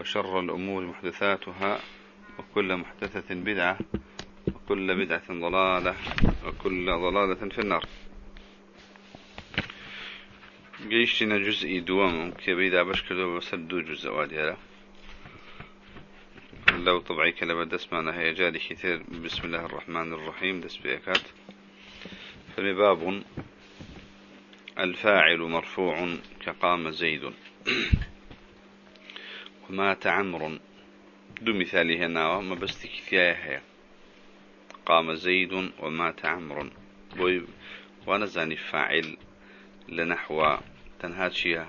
وشر الأمور محدثاتها وكل محدثة بدعة وكل بدعة ضلالة وكل ضلالة في النار. جيشتنا جزء دوام كبيدا بشكل بسدو جزء وادي لو طبعي كلمة دسمانا هي جادي كثير. بسم الله الرحمن الرحيم دس بيكات. فمباب الفاعل مرفوع كقام زيد. ومات عمر دو مثالي هنا وما بس كثياها قام زيد ومات عمر وأنا زاني فاعل لنحو تنهاتشيا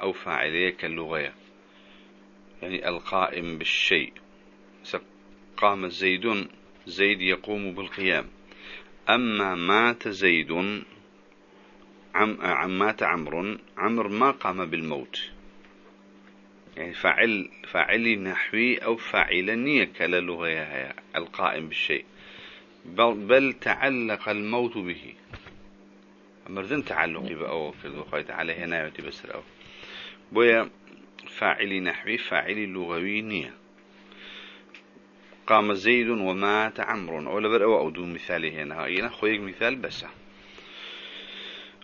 أو فاعلية كاللغة يعني القائم بالشيء. قام زيد زيد يقوم بالقيام. أما مات زيد عم مات عمر عمر ما قام بالموت. يعني فاعل فاعلي نحوي أو فاعلنية كاللغة هي القائم بالشيء. بل, بل تعلق الموت به. مرزن تعلقي بأو كذو على هنا يتبسر أو بويا فاعلي نحوي فاعلي لغوي نية. قام زيد ومات عمر أو لبر أو أودو مثالي هنا. هنا خويك مثال بس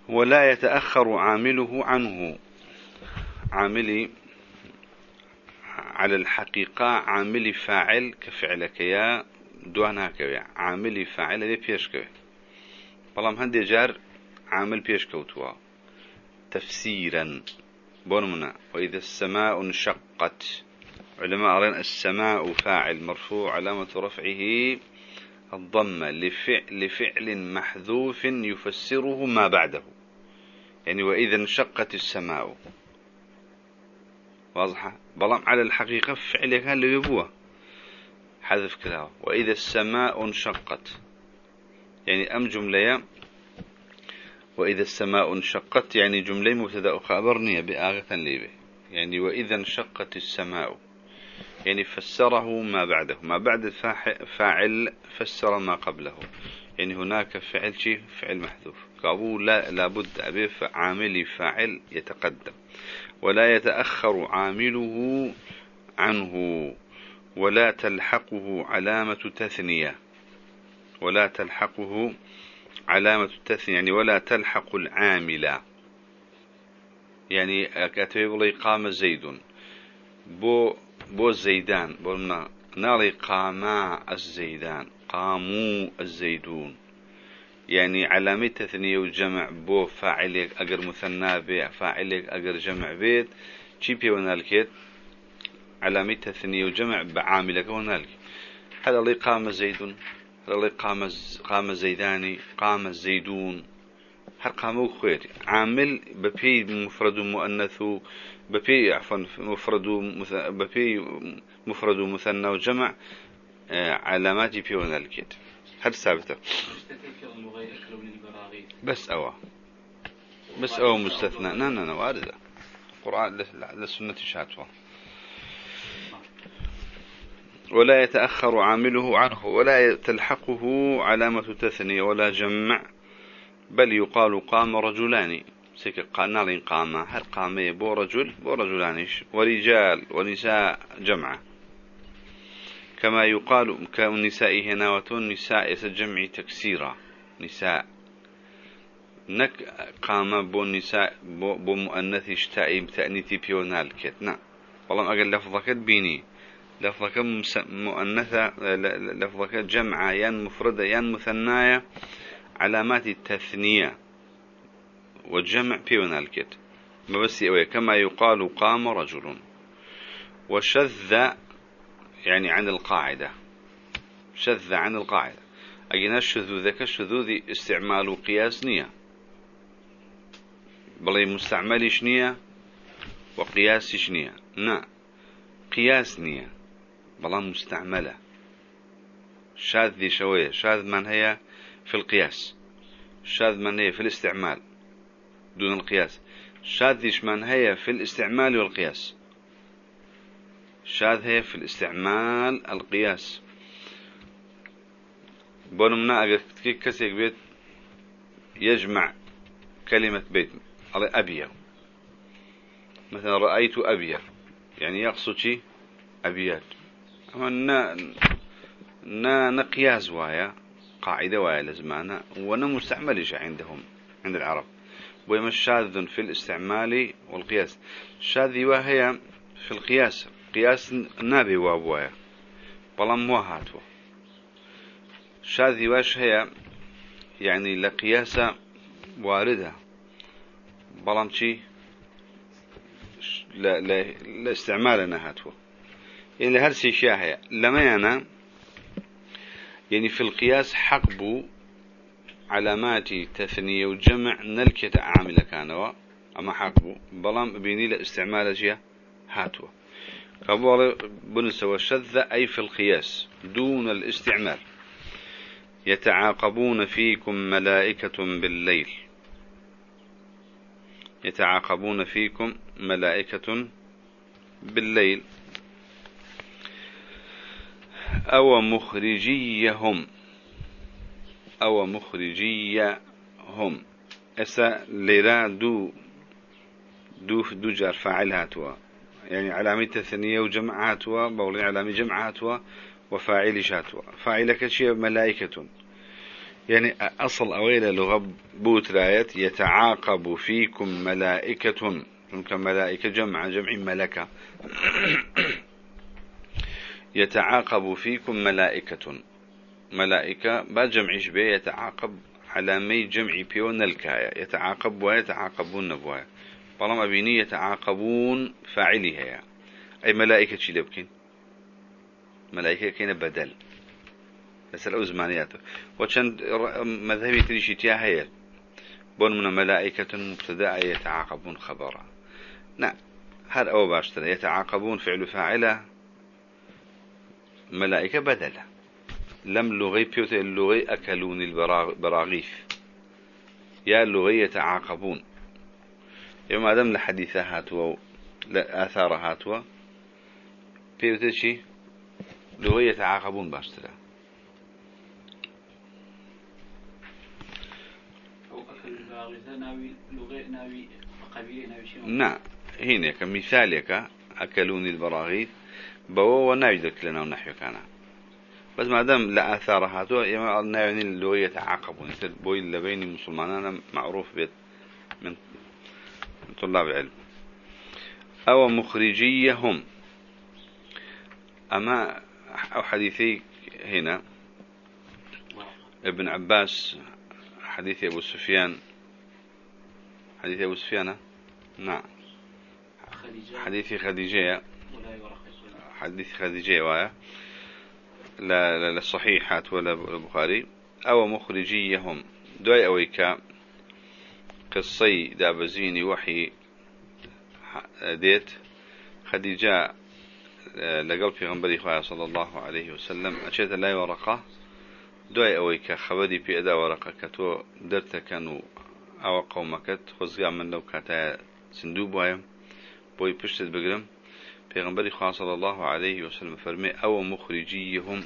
ولا يتأخر عامله عنه. عاملي على الحقيقة عاملي فاعل كفعلك يا دواناك يا عاملي فاعل ذي بيشك بلام هندي جار عامل بيشكوتوا تفسيرا. بونمنا. وإذا السماء انشقت. علماء قالين السماء فاعل مرفوع علامة رفعه الضمة. لفعل, لفعل محذوف يفسره ما بعده. يعني وإذا انشقت السماء. واضحة؟ بلام على الحقيقة فعل كان يبوة. حذف كلاه وإذا السماء انشقت. يعني أم جملة وإذا السماء انشقت يعني جملة مبتدأ خبرني بآغة ليبه يعني وإذا انشقت السماء. يعني فسره ما بعده. ما بعد فاعل فسر ما قبله. يعني هناك فعل شيء فعل محذوف. قالوا لا لابد أبي عامل فاعل يتقدم. ولا يتأخر عامله عنه ولا تلحقه علامة تثنية. ولا تلحقه علامة التثنية يعني ولا تلحق العامل. يعني كاتب قام زيد. بو بو الزيدان بو ناري قاما الزيدان قاموا الزيدون. يعني علامة تثنية وجمع بو فاعلك أجر مثنى بي فاعلك أجر جمع بيت. بي ونالكيت علامة تثنية وجمع بعاملك ونالك هذا اللي قام هذا اللي قام قام زيداني قام الزيدون هر قاموا خويت عامل ببي مفرد مؤنث ببي عفوا مفرد ببي مفرد مثنى وجمع آه، علامات بي ونالكيت هل ثابته بس أوا بس أوا مستثنى. لا لا لا واردة. القرآن للسنة شاتوة. ولا يتأخر عامله عنه ولا تلحقه علامة تثنية ولا جمع. بل يقال قام رجلان. سيك قال قام هل قام بو رجل؟ بو رجلان. ورجال ونساء جمعة كما يقال كالنساء هنا وتون نساء يسجمع تكسيرا. نساء. نك قام بو نساء بو, مؤنث اشتائي تأنيثي بيونال كتنا والله أقل لفظك بيني. لفظك مؤنثة لفظك جمعة ين مفردة ين مثناية علامات التثنية. والجمع بيونال كت ما بس كما يقال قام رجل. وشذ يعني عن القاعدة. شذ عن القاعدة. أجينا الشذوذ كالشذوذ استعمال قياس نية. بلي مستعمل نية؟ وقياس نية؟ نا. قياس نية. بلان مستعملة. شاذ ذي شوية. شاذ من هي في القياس. شاذ من هي في الاستعمال. دون القياس. شاذ ذيش من هي في الاستعمال والقياس. شاذ هي في الاستعمال القياس. بونمنا أجل كسيك بيت يجمع كلمة بيت. أبيه مثلا رأيت أبيه يعني يقصد شيء أبيات. أما نا نا نقياس وايا. قاعدة وايا لزمانة وأنا مستعملش عندهم؟ عند العرب. ويما شاذ في الاستعمال والقياس. شاذ وهي في القياس. قياس نابي وابوايا بلام وهاتو شاذ واش هي يعني لقياس واردة بلام شي لا لا لا استعمالنا هاتو يعني هرسي شاهية لما أنا يعني في القياس حقب علامات تثنية وجمع نلكة عامل كانوا أما حقبو بلام بيني لاستعمال جيه هاتوا قبول بنس وشذ أي في القياس دون الاستعمال. يتعاقبون فيكم ملائكة بالليل. يتعاقبون فيكم ملائكة بالليل. أو مخرجيهم. أو مخرجيهم. أسا ليرا دو دو دو جار فاعل هاتوا يعني علامة تثنية وجمع هاتوا بولي علامة جمع هاتوا وفاعل شاتوا فاعلك شيء ملائكة. يعني أصل أويل لغة بوترايت يتعاقب فيكم ملائكة. ممكن ملائكة جمع جمع ملكة. يتعاقب فيكم ملائكة. ملائكة با جمعش بي يتعاقب على مي جمع بيون الكاية. يتعاقب ويتعاقبون نبوايا بلما بيني يتعاقبون فاعلها يعني. أي ملائكة شي لبكين ملائكة كين بدل. بس الأزمانياته وشند مذهبي تريشي تيا هي بون من ملائكة مبتدأ يتعاقبون خبرا. نعم. هذا أو باشتر يتعاقبون فعل فاعلة. ملائكة بدلة. لم لغي بيوت اللغي أكلون البراغيث يا اللغي يتعاقبون. يوم أدم لحديثة هاتوا لآثار هاتوا. بيوت شي؟ لغي يتعاقبون باشترا. نعم هنا كمثالك أكلون البراغيث. بو ونايدك لنا ونحو كان بس ما دام لا آثار هاتو يما نايوني اللغة يتعاقبون. بوي اللي بين المسلمان معروف بيت من طلاب العلم. أو مخرجيهم. أما أو حديثي هنا ابن عباس حديث أبو سفيان. حديث أبو سفيان؟ نعم. حديث خديجة. حديث خديجة وايا لا لا للصحيحات ولا البخاري أو مخرجيهم. دوي أويكا قصي دابزيني وحي ديت. خديجة لقل في غنبري خواه صلى الله عليه وسلم. أشيت لا ورقة دوي أويكا خبري في أدا ورقة كتو. درت كانوا أو قومكت خزقا من سندوب وايم. بوي بشتت بقرم پیغمبر خواه صلى الله عليه وسلم فرمي أو مخرجيهم.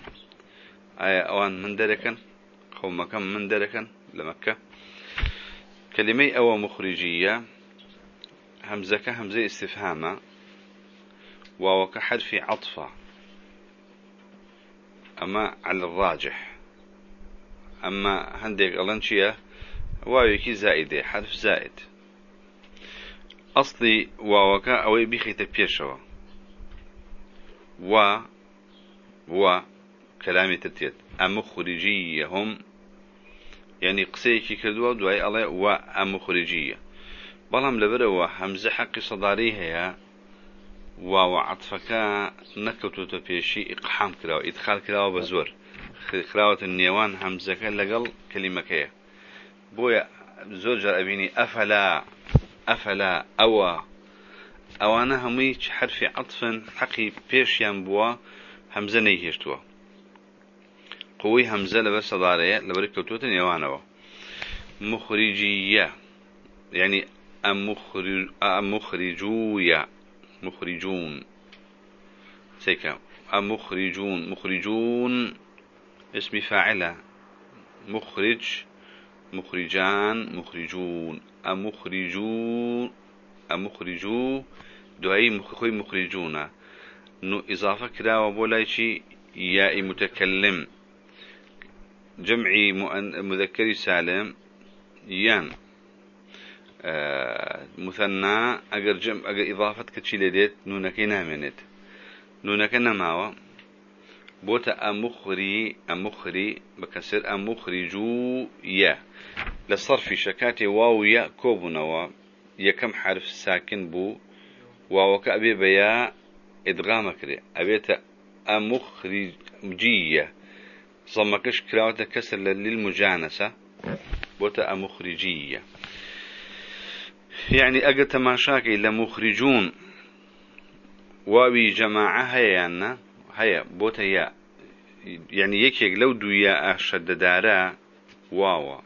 اي أوان من دركن؟ قومك من دركن؟ لمكة. كلمة أو مخرجية همزك همزة استفهامة ووك حرف عطفة. أما على الراجح. أما هنديك الانشية واويكي زائدة حرف زائد. أصلي واوكا أو بيخي تبيشوا و و كلامي ترتيت. أمخرجيهم. يعني قسيكي كردوا دواي الله و أمخرجية بلام لبروا همزة حق صداري هي و وعطفك نكتو تبيشي إقحام كراو إدخال كراو بزور خراوة النيوان همزة لقل كلمة كيه بويا زوجة أبيني أفلا أفلا أوا ئەوانە هەمووی حرفی عطفن حەقی پێشیان بووە همزة نيهشتوا قوي همزة لبس صدارية لبرك كوتوتن يوانوا مخرجية يعني أمخرج أمخرجويا مخرجون سيكا أمخرجون مخرجون اسم فاعلة. مخرج مخرجان مخرجون أمخرجون أمخرجو دعي مخوي مخرجون نو إضافة كدا وبولايشي ياء متكلم جمعي مذكر سالم يان. آه مثنى أجر جمع أجر إضافة كتشي لديت نونكي نامنت نونك نماوة بوتا أمخري أمخري بكسر أمخرجو يا لصرف شكاتي واو يا كوبنوا يكم حرف ساكن بو واو كأبي بيا إدغام كري أبيت أمخرجية صمكش كراوة كسر للمجانسة. بوتا أمخرجية يعني أجل تماشاكي لمخرجون. واوي جماعة هيا هيا بوتا يا. يعني يكيك لو دو يا أشد دارا. واوا.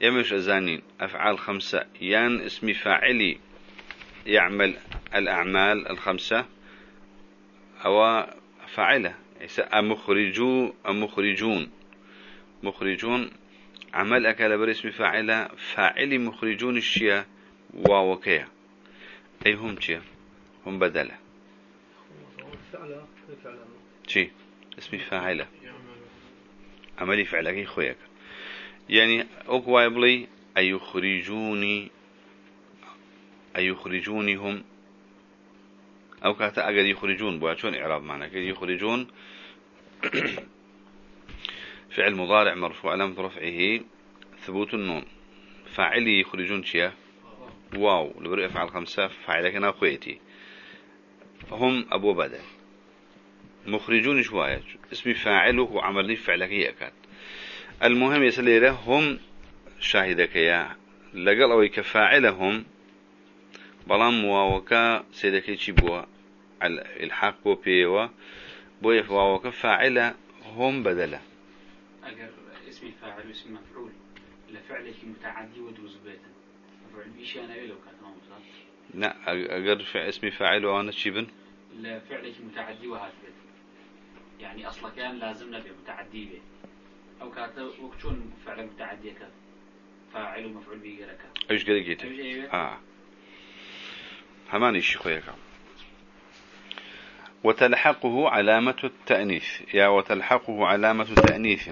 يمش أزانين. أفعال خمسة. يان اسم فاعلي يعمل الأعمال الخمسة. أو فاعلة. أمخرجو أمخرجون. مخرجون عمل أكل برسم فاعلة فاعلي مخرجون الشيا واوكيا أي هم شيا؟ هم بدلة. شي اسمي فاعلة. عملي فعلك خويك يعني أكوا يبلي أي يخرجوني أي يخرجوني هم أو كاتا أجد يخرجون بوا شون إعراب معنا كي يخرجون. فعل مضارع مرفوع علامة رفعه ثبوت النون. فاعلي يخرجون شيا؟ واو لبرو أفعال خمسة فاعل كنا خويتي هم أبو بدل مخرجون شوية اسمي فاعله وعمل فعلك هي كات المهم يسلي هم شاهدك يا. لقل أو كفاعلهم بلام واوكا سيدك بوا. الحق بو بيوا بو واوكا فاعلة هم بدلة. أجر اسم فاعل واسم مفعول. لفعلك متعدي ودوز بيتا. مفعول بيش أنا لو كانت لا أجر في اسم فاعل وأنا تشيبن لفعلك متعدي وهذا بيت. يعني أصلا كان لازم نبي متعدي به أو كانت وكشون فعل متعدي فاعل ومفعول به جرك إيش قد جيت؟ آه. همان إيش خويك وتلحقه علامة التأنيث. يا وتلحقه علامة تأنيث.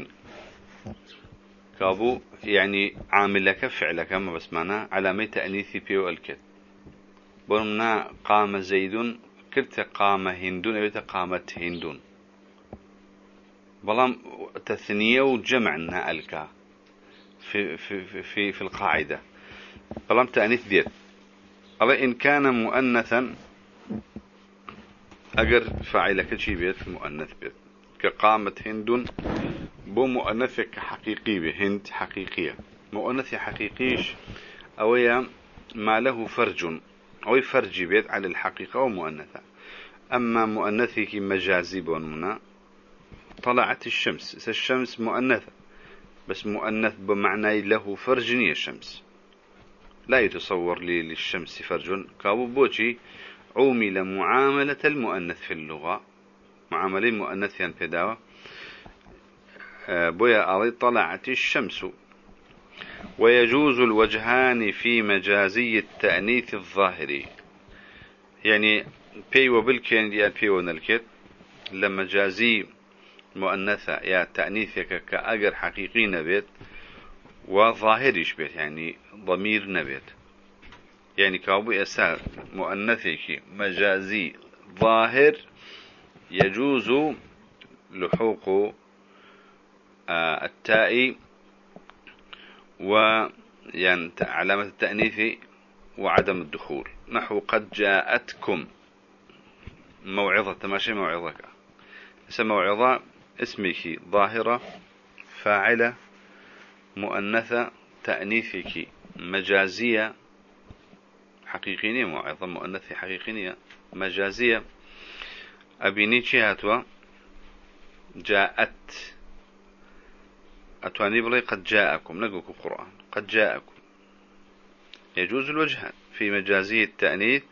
كابو يعني عامل لك فعلك ما بس معنا علامة تأنيث بيو الكت برمنا قام زيد كرت قام هندون أبيت قامت هندون. بلام تثنية وجمع ألكا في في في في القاعدة. بلام تأنيث ديت. الله إن كان مؤنثا أجر فاعلك شي بيت مؤنث بيت. كقامة هند بو مؤنث حقيقي بهند حقيقية. مؤنث حقيقيش أويا ما له فرج. أو فرج بيت على الحقيقة ومؤنثة أما مؤنثك مجازي بونمنا طلعت الشمس. الشمس مؤنثة بس مؤنث بمعنى له فرج الشمس. لا يتصور لي للشمس فرج. كابو بوشي عومل معاملة المؤنث في اللغة. معاملة المؤنث يعني في آه، بويا أري طلعت الشمس. ويجوز الوجهان في مجازي التأنيث الظاهري يعني بي وبالكين يا بي ونلكت لما جازي مؤنثة يا تأنيثك كأجر حقيقي نبيت. وظاهريش بيت يعني ضمير نبيت. يعني كابو يسار مؤنثك مجازي ظاهر يجوز لحوق آه، التاء و يعني علامة التأنيث وعدم الدخول. نحو قد جاءتكم موعظة تماشي موعظك؟ اسم موعظة اسمك ظاهرة فاعلة مؤنثة تأنيثك مجازية حقيقية موعظة مؤنثة حقيقية مجازية. أبيني هاتوا جاءت. أتواني بلي قد جاءكم نقولك القرآن قد جاءكم. يجوز الوجهان في مجازي التأنيث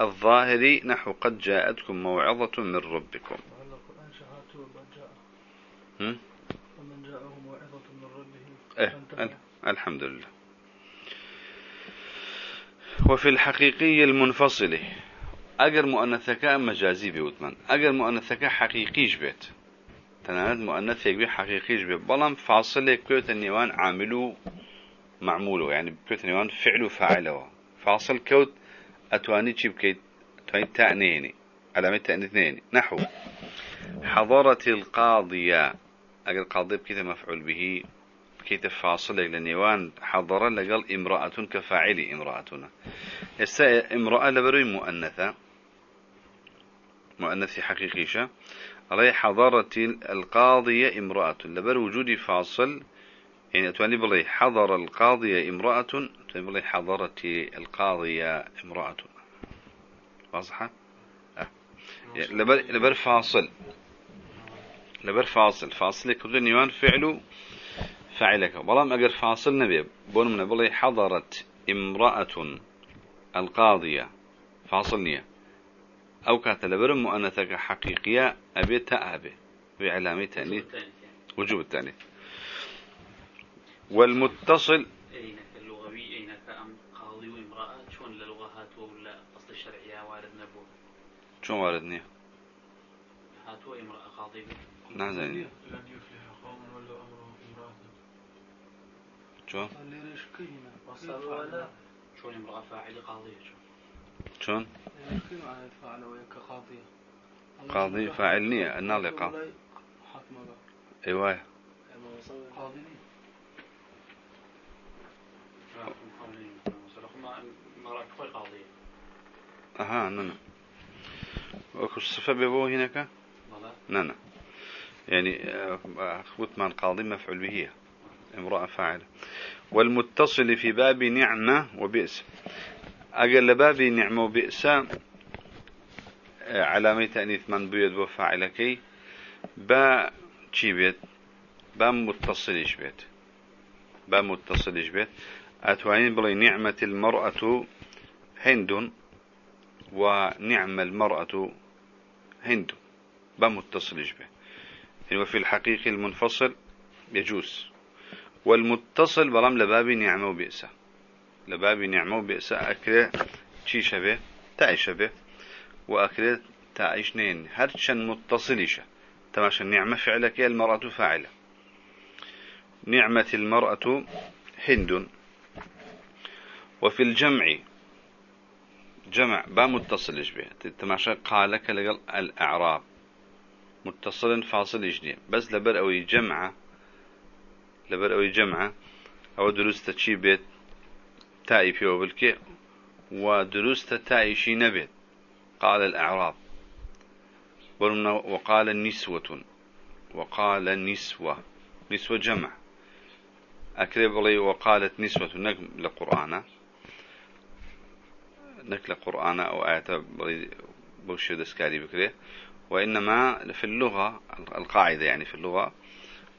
الظاهري نحو قد جاءتكم موعظة من ربكم. ومن جاءه؟ موعظة من ربه. إيه الحمد لله. وفي الحقيقي المنفصل. أجر مؤنثك مجازي بيوتمن أجر مؤنثك حقيقيش بيت تنانت مؤنث يكبي حقيقيش بيت بلام فاصل كوت النيوان عاملو معموله يعني كوت النيوان فعله فاعله فاصل كوت أتواني تشيب كيت أتواني تأنيني. علامة تأنيثنين نحو. حضرة القاضية. أجر قاضي بكيت مفعول به. كيت فاصل لنيوان حضر لقل امرأة كفاعل امرأتنا. هسه امرأة لبروي مؤنثة. مؤنث حقيقيشة علي حضرت القاضية امرأة. لبر وجود فاصل. يعني أتواني بلي حضر القاضية امرأة. أتواني بلي حضرت القاضية امرأة. واضحة. لبر, لبر فاصل. لبر فاصل. فاصل كل نيوان فعله فعلك. بلام أجر فاصل نبي. بون من بلي حضرت امرأة القاضية. فاصل نية. أو كانت لبرم مؤنثك حقيقية أبي تأبي. بعلامة تأنيث وجوب التأنيث. والمتصل شون واردني هاتوا امرأة قاضي. نعم زين. شون شون امرأة فاعلة قاضية شون قاضي فاعل نية النالقة أيوه أها نعم وكو الصفة بيبو هناك نعم يعني اخوت من قاضي مفعول به امرأة فاعلة. والمتصل في باب نعمة وبئس. أقل باب نعمة وبئس علامة تأنيث من بيد وفاعلكي با چی بيت؟ با متصلش بيت؟ با متصلش بيت؟ أتوانين بلي نعمة المرأة هند ونعم المرأة هند با متصلش بيت؟ وفي الحقيقة المنفصل يجوز. والمتصل برام لباب نعمة وبئسة. لباب نعمة وبئسة. أكله شي شبه؟ تاي شبه. وأكله تعيش نين. هرشن متصلشة تماشى النعمة فعلك المرأة فاعلة. نعمة المرأة هند. وفي الجمع. جمع. با متصلش به. تماشى قالك لقل الأعراب. متصل فاصل إجنية بس لبر أوي جمعة لبر أوي جمعة أو دروست تشي بيت تائي فيه بالكي ودروست تائي شي نبيت قال الأعراب. وقال نسوة وقال نسوة نسوة جمع. أكذب لي وقالت نسوة نك لقرآن نك لقرآن أو آيات بوشي دسكاري بكري. وإنما في اللغة القاعدة يعني في اللغة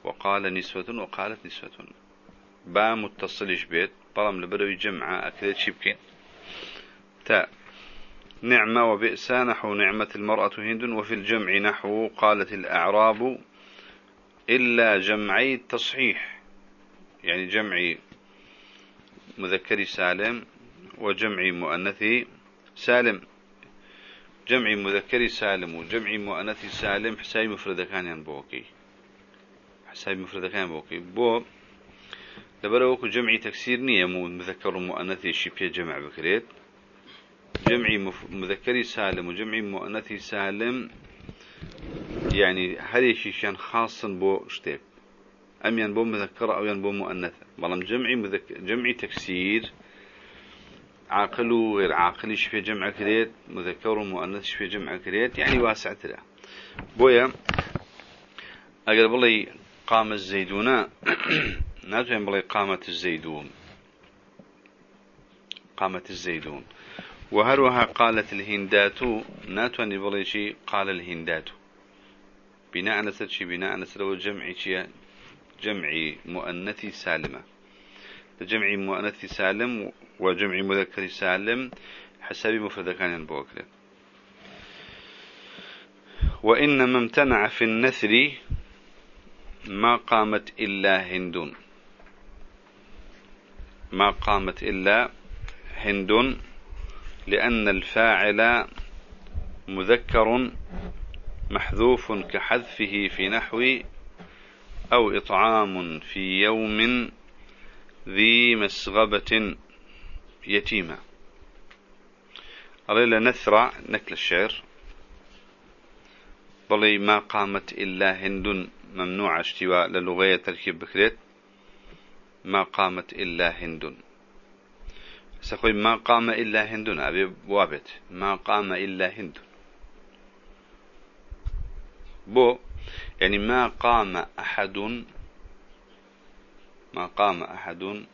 وقال نسوة وقالت نسوة. با متصلش بيت طالما لبدو جمعة أكيد شبكين تاء نعمة وبئس نحو نعمة المرأة هند وفي الجمع نحو قالت الأعراب إلا جمعي التصحيح. يعني جمعي مذكري سالم وجمعي مؤنثي سالم. جمعي مذكري سالم وجمعي مؤنثي سالم حسابي مفردة كان ينبوكي. حسابي مفردة كان ينبوكي بو لبروك جمعي تكسير نية مذكر ومؤنثي شبيه جمع بكريت. جمعي مذكري سالم وجمعي مؤنثي سالم يعني هذه شيء خاص بو شتيك أم ينبو مذكرة أو ينبو مؤنثة بلام جمعي مذك... جمعي تكسير عاقل وغير عاقل في جمع كريت مذكر ومؤنث في جمع كريت يعني واسع ترى بويا أقل بلي قام الزيدون. ناتوين بلي قامت الزيدون. قامت الزيدون. وهروها قالت الهندات ناتوين بلي شي قال الهندات بناء على شي بناء على سر جمع شيء جمع مؤنث سالمة. جمع مؤنث سالم وجمع مذكر سالم حسب مفرد كان بوكله وإنما امتنع في النثر ما قامت إلا هند ما قامت إلا هند لأن الفاعل مذكر محذوف كحذفه في نحو أو إطعام في يوم ذي مسغبة يتيمة. أريد نثرى نكل الشعر. بلي ما قامت إلا هند ممنوع اشتواء للغاية تركيب بكريت. ما قامت إلا هند. سأقول ما قام إلا هند أبي وابت. ما قام إلا هند. بو يعني ما قام أحد ما قام أحد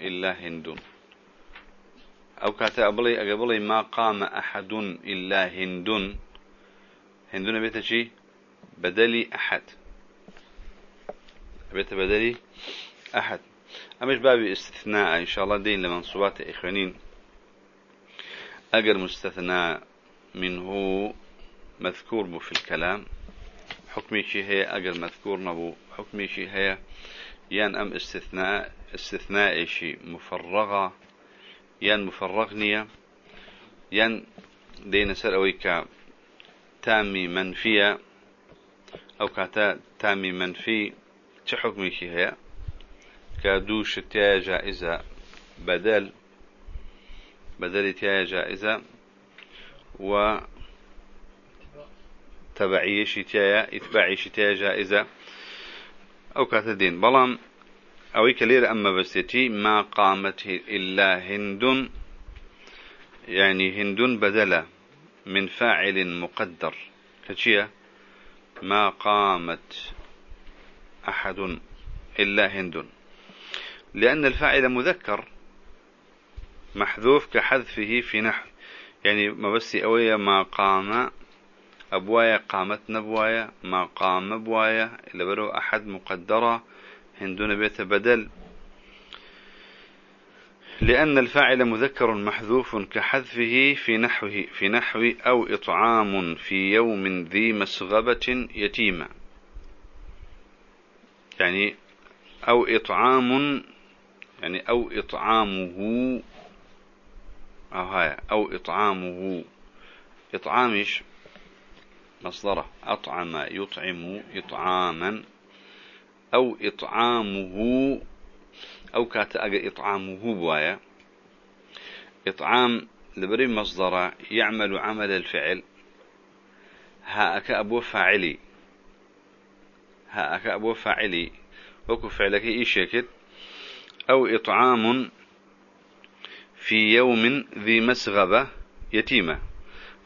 إلا هند. أو كاتا أبلي أقبلي ما قام أحد إلا هند. هند بيت شي؟ بدلي أحد. بيت بدلي أحد. أمش بابي استثناء إن شاء الله دين لمنصوبات إخوانين. أجر مستثنى منه مذكور بو في الكلام. حكمي شي هي أجر مذكور نبو. حكمي شي هي يان أم استثناء. استثناء شي مفرغة. يان مفرغنية يان دين سر أويكا تامي منفية. أو كاتا تامي منفي. تحكمي شي هي كادوش تيا جائزة بدل بدل تيا جائزة و تبعية شتايا اتباعي شتايا جائزة أو كاتدين. بلام أو كلير أما بستي ما قامت إلا هند يعني هند بدلة من فاعل مقدر. كتشيا ما قامت أحد إلا هند. لأن الفاعل مذكر محذوف كحذفه في نحو. يعني ما بس أوية ما قام أبوايا قامت نبوايا ما قام بوايا إلا برو أحد مقدرة هندون بيت بدل. لأن الفاعل مذكر محذوف كحذفه في نحوه في نحو أو إطعام في يوم ذي مسغبة يتيمة. يعني أو إطعام يعني أو إطعامه أو هاي أو إطعامه. إطعامش مصدره. أطعم يطعم إطعاما. أو إطعامه أو كاتا إطعامه بوايا إطعام لبري مصدره يعمل عمل الفعل. هاك أبو فاعلي. هاك أبو فاعلي. وكو فعلك إيشيكت أو إطعام في يوم ذي مسغبة يتيمة.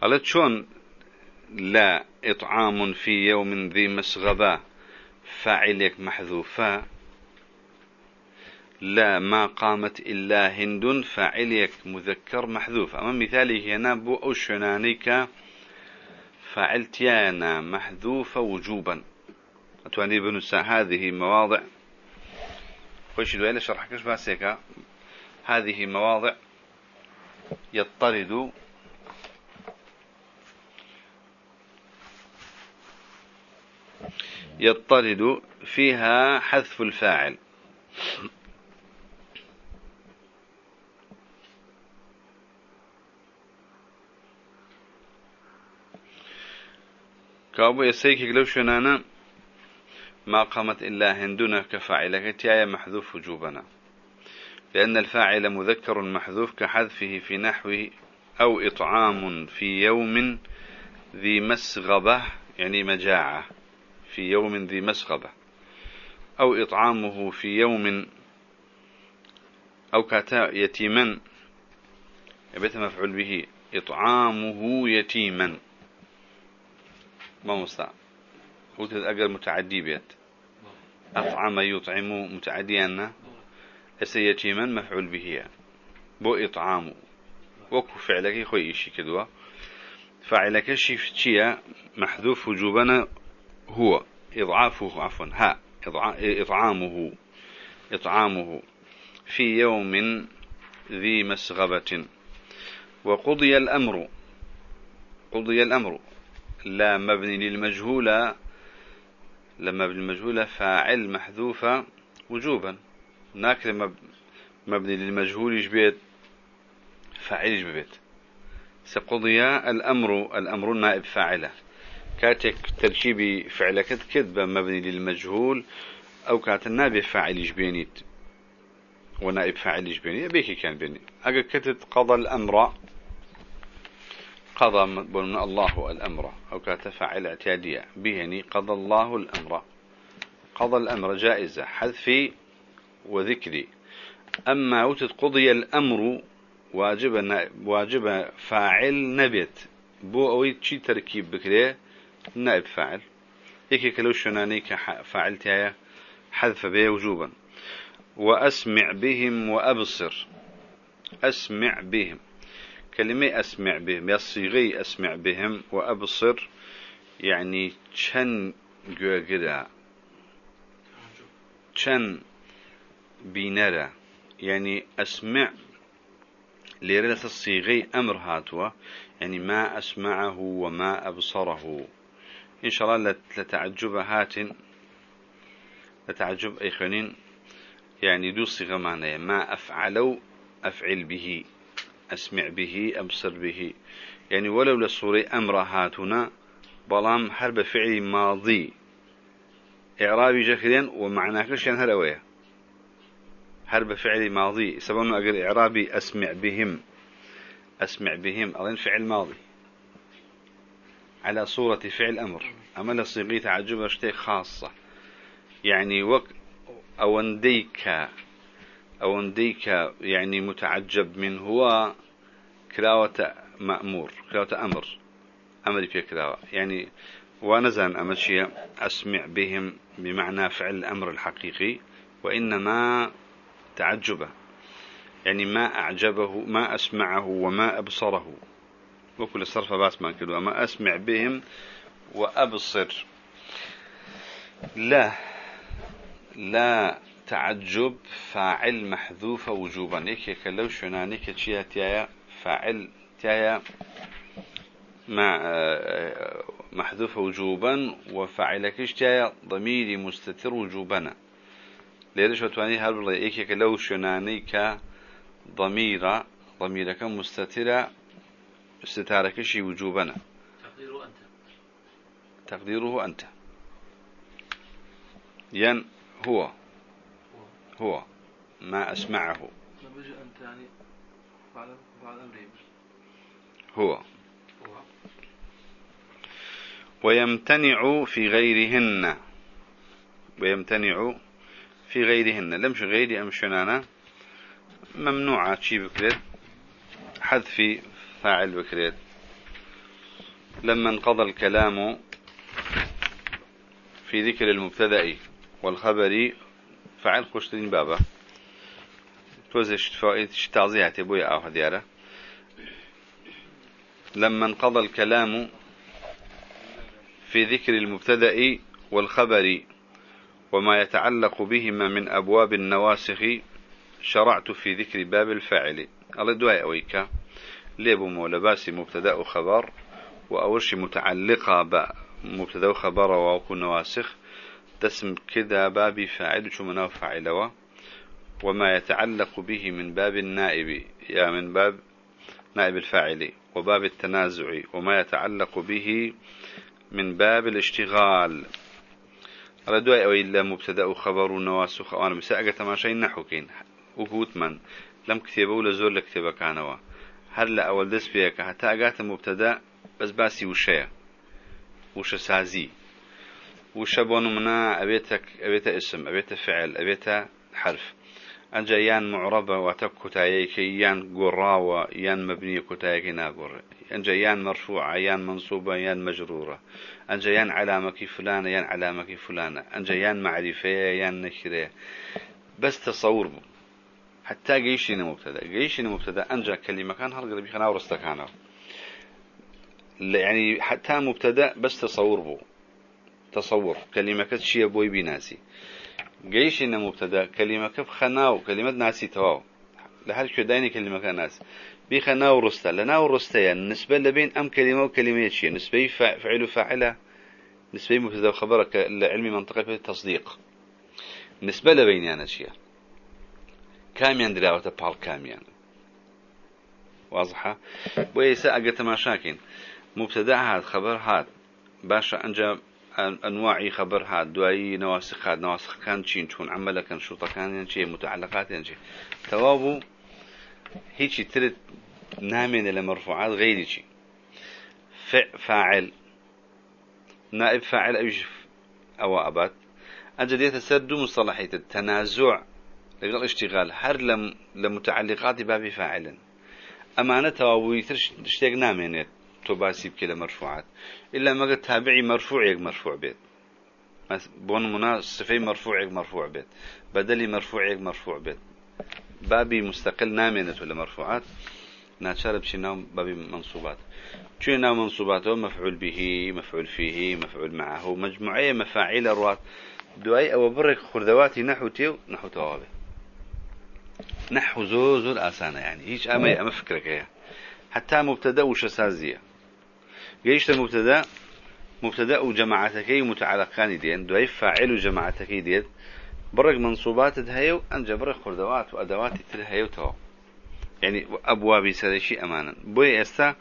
قالت شون لا إطعام في يوم ذي مسغبة فاعلك محذوفة. لا ما قامت إلا هند فاعلك مذكر محذوف. أما مثالي هنا بو أو شنانيك فاعلتيانا محذوفة وجوبا. أتواني بنسا هذه مواضع. خوش دوالي شرحكش باسيكا هذه مواضع يطرد يطرد فيها حذف الفاعل. كابو يسيك لو شنانا ما قامت إلا هندنا كفاعلة. تيايا محذوف وجوبنا. لأن الفاعل مذكر محذوف كحذفه في نحوه أو إطعام في يوم ذي مسغبة يعني مجاعة في يوم ذي مسغبة. أو إطعامه في يوم أو كاتا يتيما. يبت مفعول به إطعامه يتيما. ما مستع قلت أجر متعدي بيت. أطعم يطعم متعديا أسي يتيما مفعول به بو إطعامه وكو فعلك خوي إشي كدوا. فعلك شيف محذوف وجوبنا هو. إضعافه عفوا ها. إطعامه. إطعامه. في يوم ذي مسغبة. وقضي الأمر. قضي الأمر. لا مبني للمجهولة لما بالمجهولة فاعل محذوفة وجوبا. ناكل مبني للمجهول يجبيت فاعل يجبيت. سقضي الأمر الأمر نائب فاعله. كاتك تركيبي فعلك كذبة مبني للمجهول أو كات النابي فاعل يجبينيت. ونائب فاعل يجبيني بيكي كان بيني أقل كتت قضى الأمر. قضى من الله الأمر أو كتفعل اعتيادية بهني قضى الله الأمر. قضى الأمر جائزة حذفي وذكري أما وتت قضي الأمر واجب واجب فاعل نبت بو أوي تشي تركيب بكري نائب فاعل. هيك كلو شناني كفاعلتها حذف به وجوبا. وأسمع بهم وأبصر. أسمع بهم. كلمة أسمع بهم يصيغي أسمع بهم وأبصر يعني شن جوجرا شن بينرا يعني أسمع ليرة الصيغي أمر هاتوا يعني ما أسمعه وما أبصره. إن شاء الله لتعجب هات لتعجب أي خنين يعني دو صيغة معنى ما أفعلوا أفعل به. أسمع به أبصر به. يعني ولو لصورة أمر هاتنا بلام حرب فعل ماضي. إعرابي جاكلين ومعناه كشان هلوية. حرب فعل ماضي. سبب أقل إعرابي أسمع بهم. أسمع بهم. أظن فعل ماضي. على صورة فعل أمر. أما لصيغي تعجب أشتي خاصة. يعني وقت أونديك أونديك يعني متعجب من هو كلاوة مأمور كلاوة أمر أمر في كلاوة. يعني ونزل أمشي أسمع بهم بمعنى فعل الأمر الحقيقي وإنما تعجبه. يعني ما أعجبه ما أسمعه وما أبصره. وكل الصرف باس ما كده أما أسمع بهم وأبصر. لا لا تعجب فاعل محذوف وجوبا. هيك لو شناني كتشيا تيايا فاعل تيايا مع آه، محذوف وجوبا وفاعلكش تيايا ضميري مستتر وجوبنا ليش وتواني هل هيك لو شناني ك ضمير ضميرك مستترة استتاركشي وجوبنا تقديره أنت. تقديره أنت. ين هو. هو. ما أسمعه. أنت يعني. هو. ويمتنع في غيرهن. ويمتنع في غيرهن. لمش غيري أم شنانا ممنوعة. شي بكريت؟ حذف فاعل بكريت. لما انقضى الكلام في ذكر المبتدأ والخبر فعل خوشترين بابا. توزش تعزيعتي بويا أو هديارة لما انقضى الكلام في ذكر المبتدأ والخبر وما يتعلق بهما من أبواب النواسخ شرعت في ذكر باب الفاعل. الله دواء أويكا. ليبو مولباسي مبتدأ وخبر وأورش متعلقة بمبتدأ وخبر وأكو نواسخ. تسم كذا باب فاعل شو مناو فاعلوا وما يتعلق به من باب النائب يا من باب نائب الفاعل وباب التنازع وما يتعلق به من باب الاشتغال. دواء أو إلا مبتدأ وخبر ونواسخ وأنا مساء تماشي نحوكين وقوت من. لم كتبه ولا زور لكتبه كانوا. هل أول دس بيك. حتى أقات مبتدأ بس باسي وشيا. وش سازي. وشبون منا أبيتك. أبيت اسم. أبيت فعل. أبيت حرف. أنجا يان معربة واتك كتايك يان قراوة يان مبنية كتايك ناقر. أنجا يان مرفوعة يان منصوبة يان مجرورة. أنجا يان علامة فلانة يان علامة فلانة. أنجا يان معرفة يان نكرة. بس تصور بو. حتى جيشين مبتدا جيشين مبتدا كلمة كان هالقرب خنا ورستكانه يعني حتى مبتدأ بس تصور بو. تصور. كلمة كتشي بوي بناسي جيش إن مبتدأ. كلمة كف خناو. كلمة ناسي تواو. لحال شو دايني كلمة كان ناس. بخناو رستا. لناو رستا يعني نسبة لبين أم كلمة وكلمة شيء. نسبة فعل وفاعلة. نسبة مبتدأ وخبرك العلمي منطقة التصديق. نسبة لبين يعني شيء. كاميان دراوة بال كاميان. واضحة؟ ويسا أقت ماشاكين مبتدأ هاد خبر هاد. باشا أنجا أنواعي خبر هاد دواي نواسخ هاد نواسخ كان تشين تكون عملا كان شرطة كان ينشي متعلقات ينشي توابو هيجي ترد نامين لمرفوعات غيري شي فاعل. نائب فاعل أيش أو أبات أجل يتسد مصطلحية التنازع لقل اشتغال هر لم لمتعلقات باب فاعل أمانة ويترش تشتاق نامينيت تباسي بكلا مرفوعات. إلا ما قد تابعي مرفوع يك مرفوع بيت. بون منا صفي مرفوع يك مرفوع بيت. بدلي مرفوع بيت. بابي مستقل نامينة ولا مرفوعات؟ ناتشار بشي نام بابي منصوبات. شو نام منصوباته مفعول به مفعول فيه مفعول معه. مجموعية مفاعيل أروات. دعاء أو برك خردواتي نحو تيو نحو توابه. نحو زوز الآسانة يعني. هيش أما أما فكرك يا. حتى مبتدأ وش سازية جيش مبتدا مبتدأ وجماعتك متعلقان دين دعاء فاعل وجماعتك دين برق منصوبات هيو أنجا برق خردوات وأدوات تلهيو تو. يعني أبوابي سرشي أمانا. بوي إستا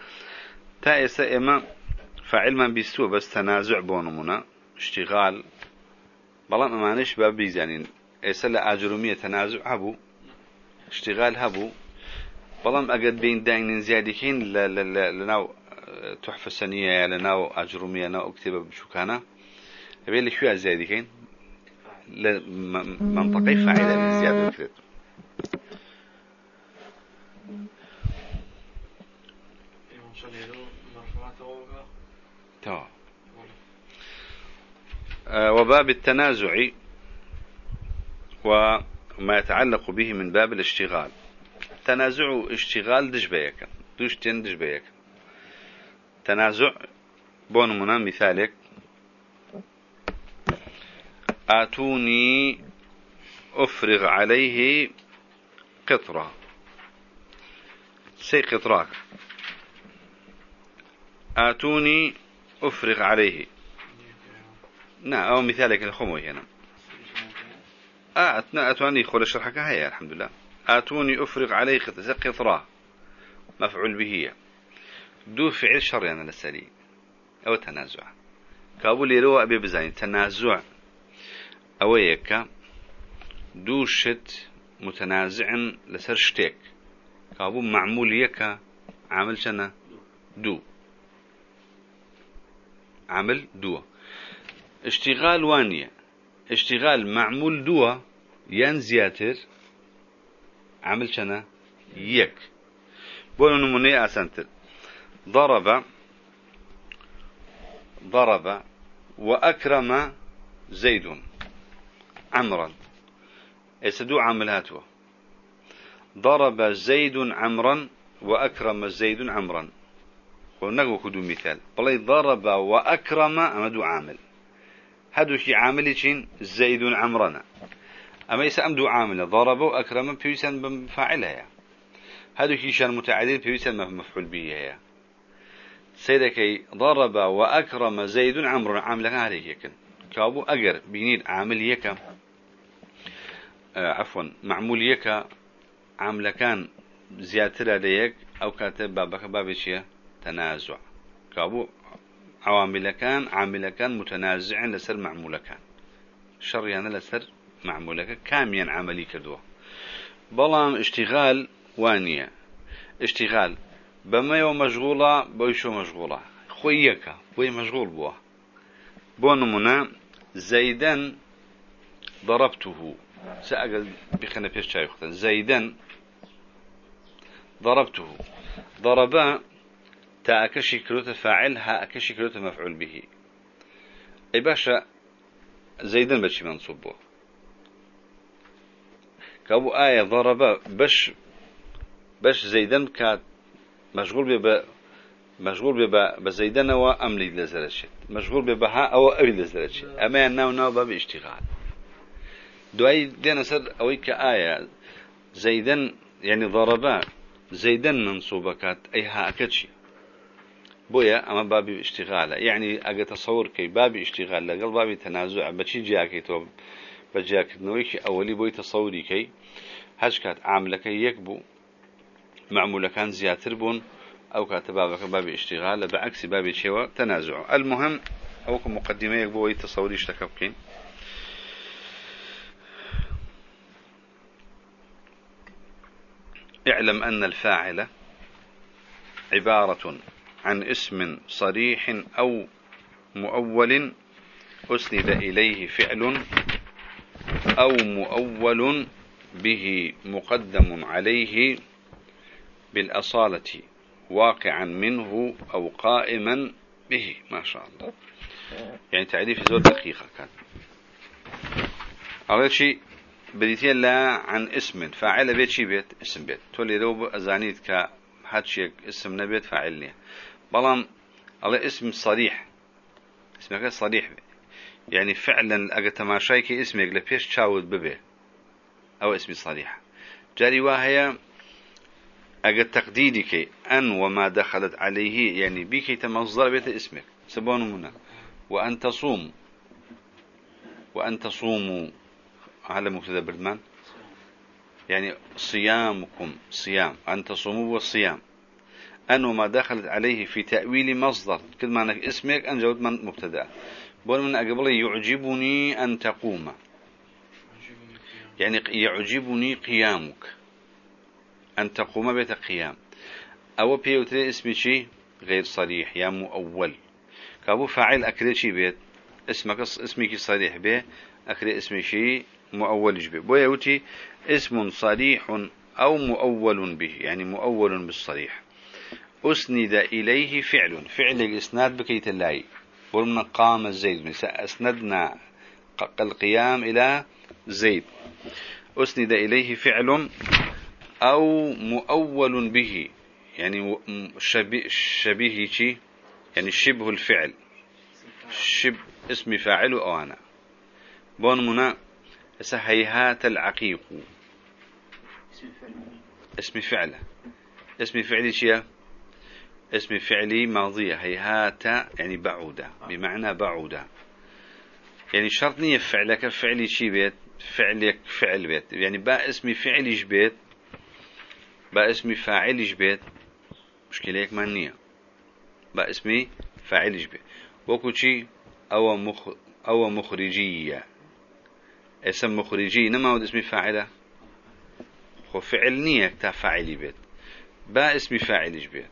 تا إستا إما فاعل من بيستوى بس تنازع بونمنا اشتغال. بلان أمانش باب بيزانين. إستا لأجرمية تنازع هبو اشتغال هبو. بلان أقد بين داين زيادكين لناو تحفة سنية لناو أجرمية ناو اكتبه بشوكانا. يبين لي شوية زيادكين منطقي فاعلة زيادة تمام. آه، وباب التنازع وما يتعلق به من باب الاشتغال. تنازع اشتغال دش بيك. دوشتين دش بيك. تنازع. بون منا مثالك. آتوني أفرغ عليه قطرة. سي قطراك. آتوني أفرغ عليه. نعم أو مثالك الخموي هنا. آه أتواني خول الشرحة هيا الحمد لله. آتوني أفرغ عليه قطرة. مفعول به دوو فعل شەڕێنە لەسەری. ئەوە تەنازوع. کابوو لێرەوە ئەبێ بزانین تەنازوع. ئەوە یەکە دوو شت متەنازعن لەسەر شتێک. کابوو معمول یەکە عامل چەنە؟ دوو عمل دووە. اشتغال وانە اشتغال معمول دووە یان زیاتر عمل چەنە؟ یەک. بۆ نمونەیە ئاسانتر. ضرب ضرب وأكرم زيد عمرا. يسدو عاملاتها ضرب زيد عمرا وأكرم زيد عمرا. ونقو كدو مثال. بلي ضرب وأكرم أمدو عامل. هدو شي عامل شين زيد عمرنا. أما يسا أمدو عامل. ضرب وأكرم بيسان بفاعلها. هدو شي شان متعدد بيسان مفعول به سيدكي ضرب وأكرم زيد عمرا عامل عليه يكن كابو أجر بينيد عامل يكا آه، عفوا معمول يكا عامل كان زيادة ليك أو كاتب بابك بابشية تنازع كابو عوامل كان عامل كان متنازع لسر معمول كان شر يعني لسر معمول كان كاميا عملي كدوه بلام اشتغال وانية اشتغال بما يو مشغولة بويشو مشغولة؟ خويك بوي مشغول بوه بونمنا زيدا ضربته. سأقل بخنا فيش شايختا زيدا ضربته. ضربا تا أكشي كروت فاعل ها أكشي كروت مفعول به. أي باشا زيدا بشي منصوبه كابو آية ضرب بش بش زيدا كات مەشغول بێ بە مەشغول بێ بە زەیدەنەوە ئەم لید لە زەرەچێت مەشغول بێ بەها ئەوە ئەوی لە زەرەچێت ئەمەیان ناو ناو بە بشتیغان دوایی دێنە سەر ئەوەی کە ئایا زەیدەن یعنی ضەرەبە زەیدەن منسوب بکات ئەی هاکە چی؟ بۆیە ئەمە بابی اشتغالە یعنی ئەگەتە سەور کەی بابی اشتغال لەگەڵ بابی تەنازوع بەچی جیاکەیتەوە؟ بە جیاکردنەوەیکی ئەوەلی بۆی تەسەوریکەی هەچ کات عاملەکە یەک بوو. معمولة كان زياتر بون أو كاتبابك بابي اشتغال بعكس بابي شوا تنازع. المهم أو مقدمة يكبو تصوري اشتكبكين اعلم أن الفاعل عبارة عن اسم صريح أو مؤول أسند إليه فعل أو مؤول به مقدم عليه بالأصالة واقعا منه أو قائما به ما شاء الله. يعني تعريف زور دقيقة كان. أول شيء بديتين لا عن اسم فاعل بيت شي بيت؟ اسم بيت. تولي لو أزانيت ك هاتشيك اسم نبيت فاعل ليه بلام الله اسم صريح. اسمك صريح. يعني فعلا أجا تماشايك اسمك لبيش تشاود ببه أو اسمي صريح. جاري واهية أجا تقديدك أن وما دخلت عليه يعني بك تمصدر بيت اسمك. سبون منا وأن تصوم. وأن تصوموا على مبتدأ بردمان؟ يعني صيامكم صيام. أن تصوموا والصيام أنه ما دخلت عليه في تأويل مصدر. كل أنك اسمك أن جود من مبتدأ. بقول من أقبل يعجبني أن تقوم. يعني يعجبني قيامك. أن تقوم بيت قيام أو بيوتري اسمي شيء غير صريح يا مؤول. كأبو فاعل أكري شي بيت اسمك اسمك صريح به أكري اسمي شيء مؤول به بويوتي اسم صريح أو مؤول به يعني مؤول بالصريح. أسند إليه فعل فعل الإسناد بكيت الله قلنا قام زيد أسندنا القيام إلى زيد. أسند إليه فعل أو مؤول به يعني شبيه شبيه شي يعني شبه الفعل. شب اسم فاعل أو أنا. بون منا هيهات العقيق. اسم فعله اسم فعل. شيء اسم فعلي ماضية. هيهات يعني بعودة. بمعنى بعودة. يعني شرط نية فعلك فعلي شي بيت فعلك فعل بيت. يعني با اسمي فعلي بيت با اسمي فاعلي بيت مشكلة هيك ما نية با اسمي فاعلي بيت وكو شي أو مخ أو مخرجية. اسم مخرجي نما ود اسمي فاعلة. خو فعل نية تا فاعلي بيت با اسمي فاعلي بيت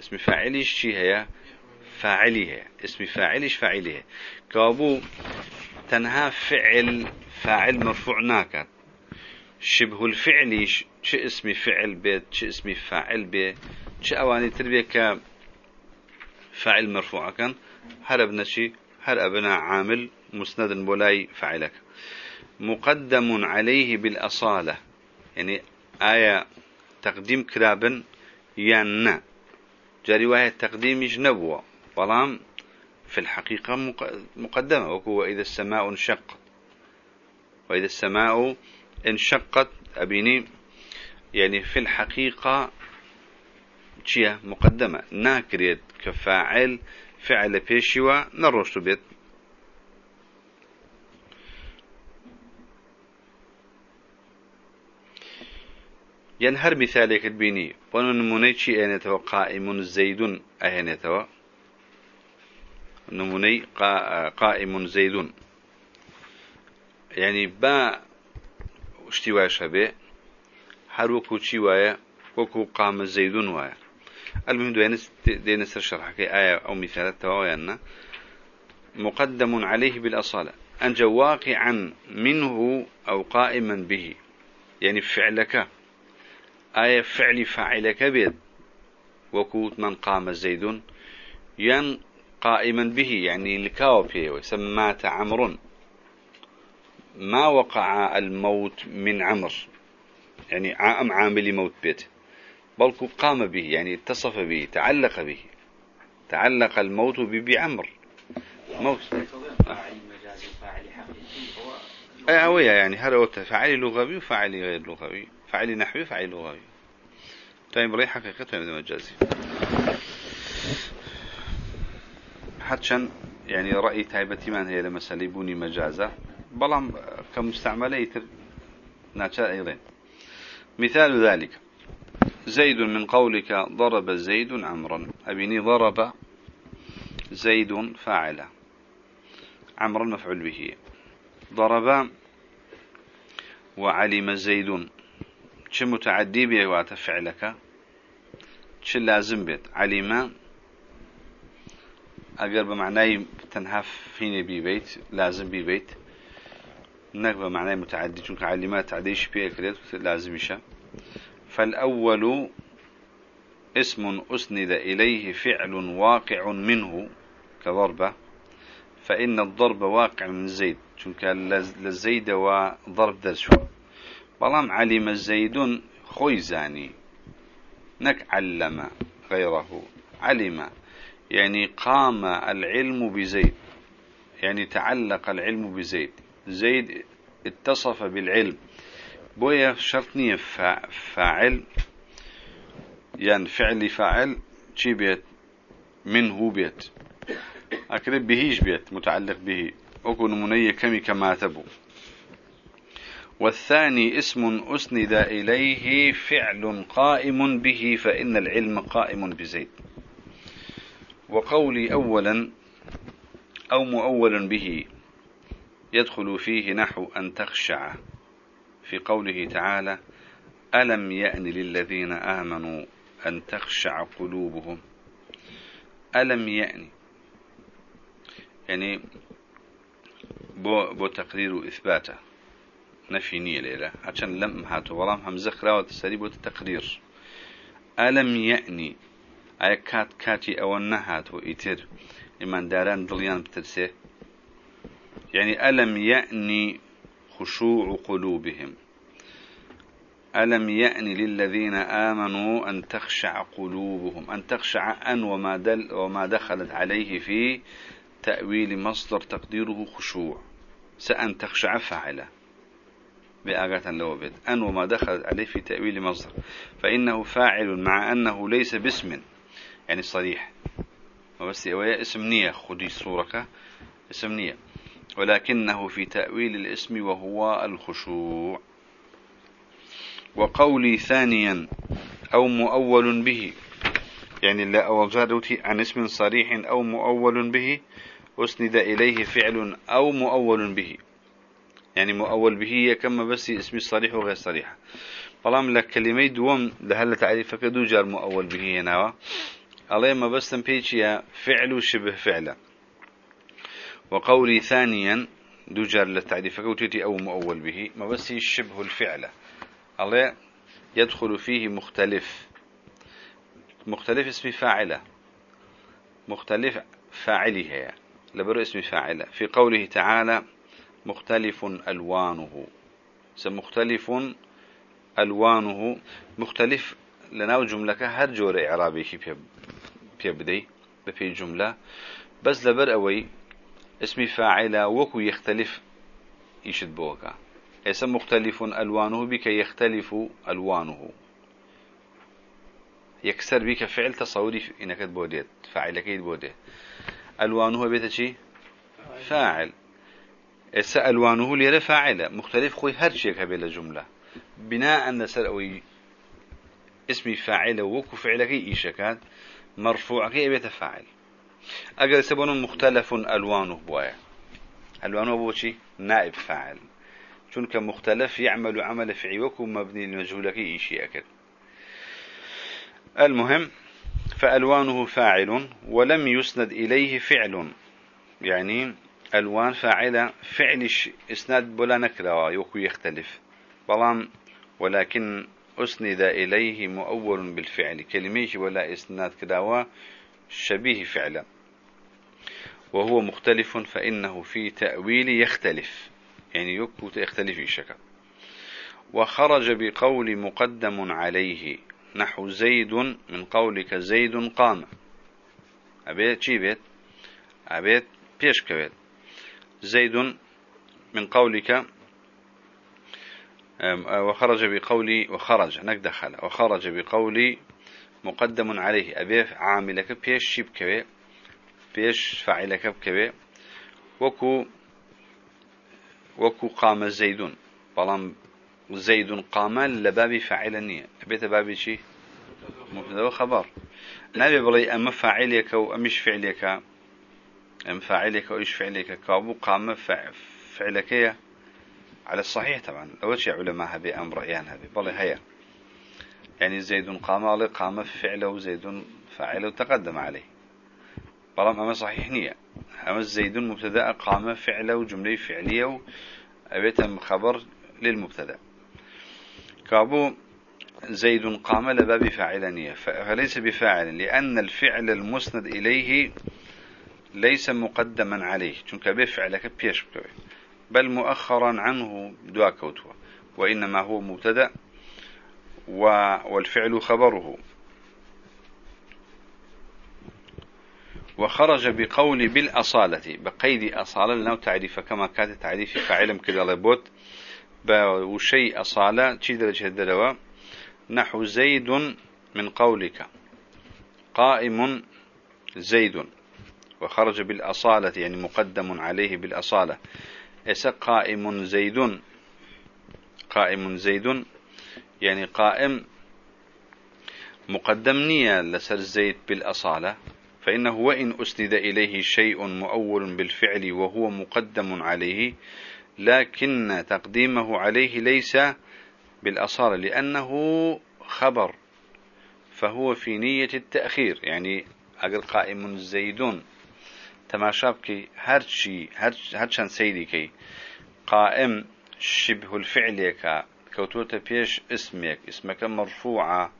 اسم فاعلش شي هي؟ فاعلي هي. اسم فاعلش فاعلي هي. كابو تنها فعل فاعل مرفوع ناكت. شبه الفعل شو اسم فعل بيت شو اسم فاعل بيت شو اواني تربية ك فاعل مرفوع كان هربنا شي هر ابنا عامل مسند بولاي فاعلك مقدم عليه بالأصالة يعني آية تقديم كرابا يعني جاري وهي التقديم نبوة بلام في الحقيقة مقدمة وكو إذا السماء انشقت وإذا السماء انشقت أبيني يعني في الحقيقة شيء مقدمة. ناكريت كفاعل فعل بيشوا نروشتو بيت. ين هر مثالك تبيني ونموني نمونيتشي أهنتوا قائم زيد أهنتوا نموني قائم زيد يعني با اشتواء شبه هر وكو چي وايا وكو قام زيد وايا المهم دوين دين سر شرح آية أو مثالات توايانا مقدم عليه بالأصالة. أنجا واقعا منه أو قائما به. يعني فعلك آية فعل فاعلك بيد وكوت من قام زيد ين قائما به يعني لكاو فيه سمات عمر ما وقع الموت من عمر. يعني عام عامل موت بيت. بل قام به يعني اتصف به تعلق به. تعلق الموت بعمر موت. أي أوية يعني هذا فاعل لغوي وفاعل غير لغوي. فاعل نحوي فاعل لغوي. طيب ري حقيقة مجازي. حتشن يعني رأي تايبتي من هي لمسألة بوني مجازة بلام كمستعملة ناتشا أيضا. مثال ذلك. زيد من قولك ضرب زيد عمرا. أبيني ضرب زيد فاعل. عمرا مفعول به. ضرب وعلم زيد. شو متعدي به واتفعلك شو لازم بيت. علم أقرب معناي تنهف فيني بيت لازم بيت. نك بمعنى متعدي چونك علمات عديش بيه كريت لازم يشا. فالأول اسم أسند إليه فعل واقع منه كضربة فإن الضرب واقع من زيد. چونك للزيد وضرب درشو بلام علم زيد خوي زاني نك علم غيره. علم. يعني قام العلم بزيد. يعني تعلق العلم بزيد. زيد اتصف بالعلم. بويا شرطني فاعل. يعني فعل فاعل شي بيت؟ منه بيت؟ أكرب بهيش بيت؟ متعلق به. أكون منية كمي كما تبو. والثاني اسم أسند إليه فعل قائم به فإن العلم قائم بزيد. وقولي أولا أو مؤول به. يدخل فيه نحو أن تخشع. في قوله تعالى ألم يأن للذين آمنوا أن تخشع قلوبهم؟ ألم يأن؟ يعني بو, بو تقرير إثباته. نفي نية ليلة. عشان لم هاتو ولام همزة خراوة تسريب التقرير ألم يأني أي كات كاتي أو النهات وإتر إمان داران دليان بترسيه يعني ألم يأني خشوع قلوبهم؟ ألم يأن للذين آمنوا أن تخشع قلوبهم أن تخشع أن وما, دل وما دخلت عليه في تأويل مصدر تقديره خشوع. سأن تخشع فعله بآغة لو بيت أن وما دخلت عليه في تأويل مصدر. فإنه فاعل مع أنه ليس باسم. يعني صريح. وبس. اسم نية. خدي صورك. اسم نية. ولكنه في تأويل الاسم وهو الخشوع. وقولي ثانيا أو مؤول به. يعني لا أوجدت عن اسم صريح أو مؤول به أسند إليه فعل أو مؤول به. يعني مؤول به كما بس اسم صريح وغير صريح. طالما لك كلمة دوم لهلا تعريفك دو جار مؤول به هنا؟ الله ما بس تنبيتش فعل شبه فعله وقولي ثانيا دوجر للتعريف كوتيتي أو مؤول به ما بس شبه الفعل. الله يدخل فيه مختلف. مختلف اسم فاعلة. مختلف فاعله. هي لبرو اسم فاعلة. في قوله تعالى مختلف ألوانه. سمختلف ألوانه. مختلف لنا جملة هر جور إعرابي في بيبدي. بفي جملة. بس لبر أوي اسم فاعل وكو يختلف يشد بوكا اسم مختلف ألوانه بك يختلف ألوانه. يكسر بك فعل تصوري إنك تبوديت فاعل كيد بوديت ألوانه بيت شي فاعل. اس ألوانه ليرى فاعلة. مختلف خوي هر شيء كبير جملة. بناء نسر أوي اسم فاعل وكو فعلك مرفوع كي بيت فاعل. اگر سبون مختلف الوانه بوايا الوانه بوشي نائب فاعل. چونك مختلف يعمل عمل فعي وكو مبني لمجهولك إيشي أكد المهم فألوانه فاعل ولم يسند إليه فعل. يعني ألوان فاعلة فعل إسناد بلا نكرة يوكو يختلف. بلام ولكن أسند إليه مؤول بالفعل. كلمة ولا إسناد كداوا شبيه فعلا. وهو مختلف فإنه في تأويل يختلف. يعني يكبت يختلف شكل. وخرج بقول مقدم عليه. نحو زيد من قولك زيد قام. أبيت چی بيت؟ أبيت بيش كبيت. زيد من قولك وخرج بقولي وخرج هناك دخل وخرج بقولي مقدم عليه. أبي عاملك بيش شيب كبي بيش فعلك بكبي وكو وكو قام زيد بلام زيد قام لبابي فعلني أبيت بابي شي؟ مبتدأ خبر. نبي بلي أما فاعلك أو أمش فعلك؟ أم فاعلك أو إيش فعلك؟ كابو قام فعلك على الصحيح طبعا. أول شيء علماء هبي أم رأيان هبي بلي هيا. يعني زيد قام على قام فعله زيد فاعله تقدم عليه. بلام أما صحيح نية. أما زيد مبتدا قام فعله جملة فعلية أبيتم خبر للمبتدا. كابو زيد قام لباب فاعلانية فليس بفاعل لأن الفعل المسند إليه ليس مقدما عليه. چونك بفعلك بيش بل مؤخرا عنه دوا كوتوا وإنما هو مبتدا والفعل خبره. وخرج بقول بالأصالة. بقيد أصالة لنو تعريف. كما كانت تعريف فاعلم كده لبوت وشيء أصالة. تشي درجة الدلوة نحو زيد من قولك. قائم زيد. وخرج بالأصالة. يعني مقدم عليه بالأصالة. إسا قائم زيد. قائم زيد. يعني قائم مقدم نية لسر زيد بالأصالة فإنه وإن أسند إليه شيء مؤول بالفعل وهو مقدم عليه لكن تقديمه عليه ليس بالأصالة لأنه خبر فهو في نية التأخير يعني أقل قائم زيدون. تماشابكي هرشي هرشان سيديكي قائم شبه الفعل كا كوتوتا بيش اسمك اسمك مرفوعة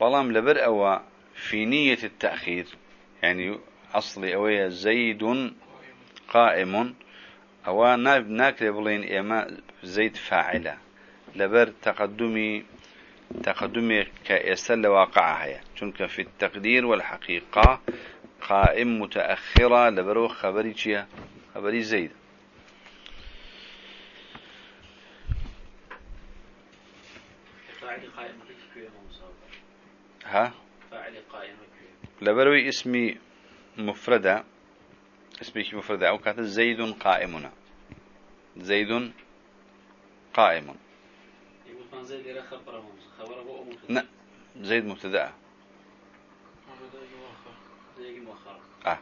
بلام لبر أو في نية التأخير يعني أصلي أويا زيد قائم أو ناكل بلين إما زيد فاعلة لبر تقدمي تقدمي كأسل واقعها چونك في التقدير والحقيقة قائم متأخرة لبرو خبري خبري زيد ها؟ فاعل قائم لبروي اسمي مفردة. اسمي مفردة. أو كانت زيد قائمنا. زيد قائم. زيد لا. زيد مبتدأ. آه.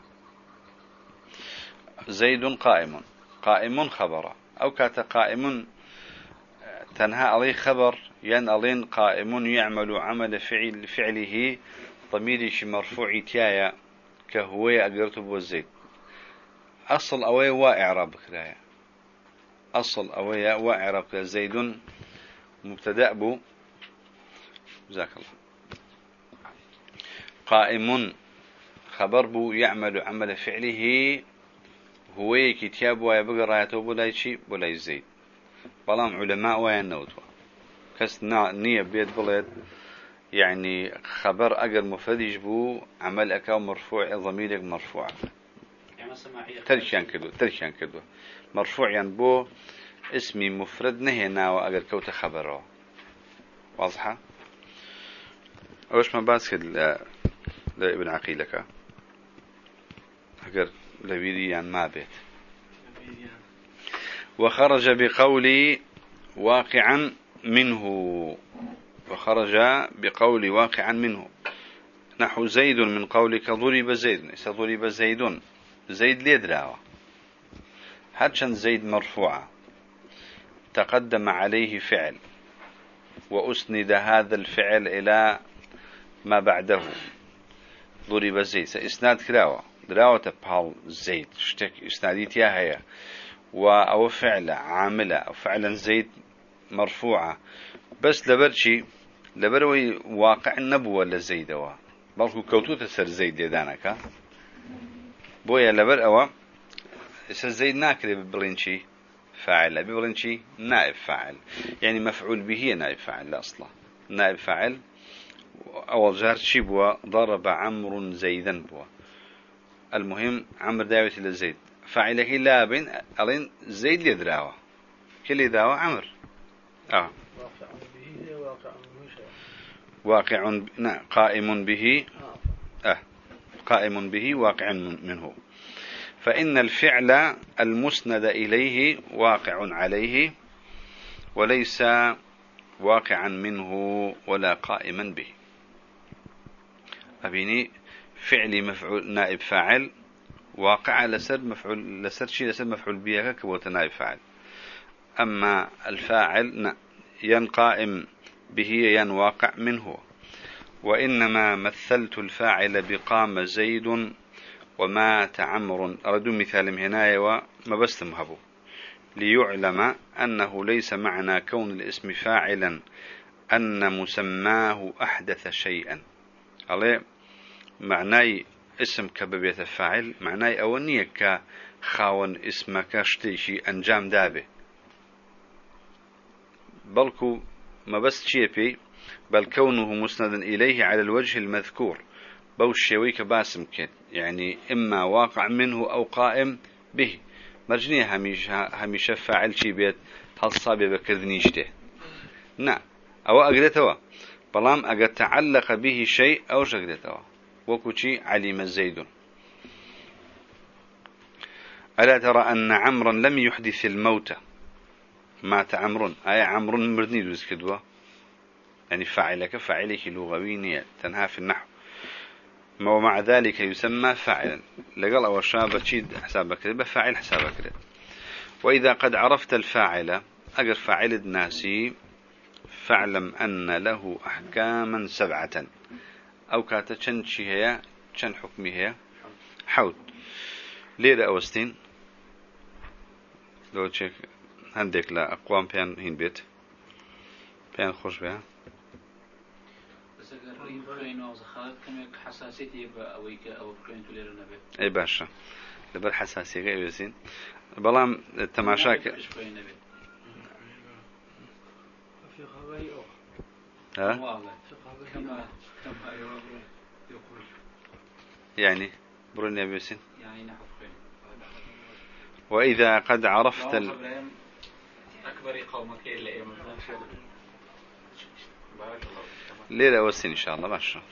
زيد قائم. قائم خبر أو كات قائم تنهى عليه خبر ين ألين قائم يعمل عمل فعل فعله ضمير مرفوع تيايا كهو أقرته بوزيد أصل أوي وإعراب كرايا. أصل أوي وإعراب زيد مبتدأ بو. جزاك الله. قائم خبر بو يعمل عمل فعله هو كتاب ويبقى رايته بولاي شي بولاي زيد. بلام علماء وين كس نية بيت بلد يعني خبر أجر مفرد يجبو عمل أكاو مرفوع ضميرك مرفوع. ترشان كدو ترشان كدو. مرفوع يعني بو اسمي مفرد نهينا وأجر كوت خبره واضحة؟ أوش ما باس كد لابن عقيلك أجر لبيدي يعني ما بيت. وخرج بقولي واقعا منه وخرج بقول واقعا منه. نحو زيد من قولك ضرب زيد. ضرب زيد زيد ليدراوة هاتشن زيد مرفوعة. تقدم عليه فعل. وأسند هذا الفعل إلى ما بعده. ضرب زيد. سإسناد كراوة. دراوة بحال زيد. اشتك إسناديت يا هيا. وأو فعل عاملة. أو فعلا زيد مرفوعة. بس لبرشي لبروي واقع النبوة لزيدوا. بلكو كوتوت سر زيد يدانك. بويا لبر أوا سر زيد ناكري ببلينشي فاعل. ببلينشي نائب فاعل. يعني مفعول به نائب فاعل لا أصلا. نائب فاعل. أول جار شي بوا؟ ضرب عمرو زيدا بوا. المهم عمر داوية للزيد فاعله لا بين ألين زيد لدراوة. كل داوة عمر آه. واقع نعم قائم به آه. قائم به واقع منه. فإن الفعل المسند إليه واقع عليه وليس واقعا منه ولا قائما به. أبيني فعلي مفعول نائب فاعل واقع لسر مفعول لسر شيء لسر مفعول به كبوت نائب فاعل. أما الفاعل ين قائم به ين واقع منه. وإنما مثلت الفاعل بقام زيد ومات عمر أردو مثال هنا وما بس مهبو ليعلم أنه ليس معنى كون الاسم فاعلا أن مسماه أحدث شيئا. عليه؟ معناي اسم كببية فاعل معناي أولنية كخاون اسمك شتيشي أنجام دابة. بلكو ما بس شيء بل كونه مسندا إليه على الوجه المذكور. بوشيوي كباسم كت يعني إما واقع منه أو قائم به. مرجنية هميشة, هميشة فاعل شي بيت هالصابي بكذنيشته نعم أو أقدتوا. بلام أقد تعلق به شيء أو شقدتوا. وكوشي علم زيد. ألا ترى أن عمرا لم يحدث الموت؟ مات عمر أي عمر مردني دوز كدوة. يعني فاعلك فاعله لغوي تنهى في النحو. ومع ذلك يسمى فاعلا. لقل أو شاب تشيد حسابك بفاعل حسابك وإذا قد عرفت الفاعل أجر فاعل الناسي فاعلم أن له أحكاما سبعة. أو كاتا چن شي هي چن حكمي هي حوت. ليرة أوستين؟ لو تشيك هندك لا أقوام بيان هين بيت بيان خوش بها اي باشا لبر حساسية غير يوزين بلام التماشاك ها؟ يعني بروني يعني وإذا قد عرفت ال... أكبر قومك إلا بارك الله ليلة والسن إن شاء الله باشا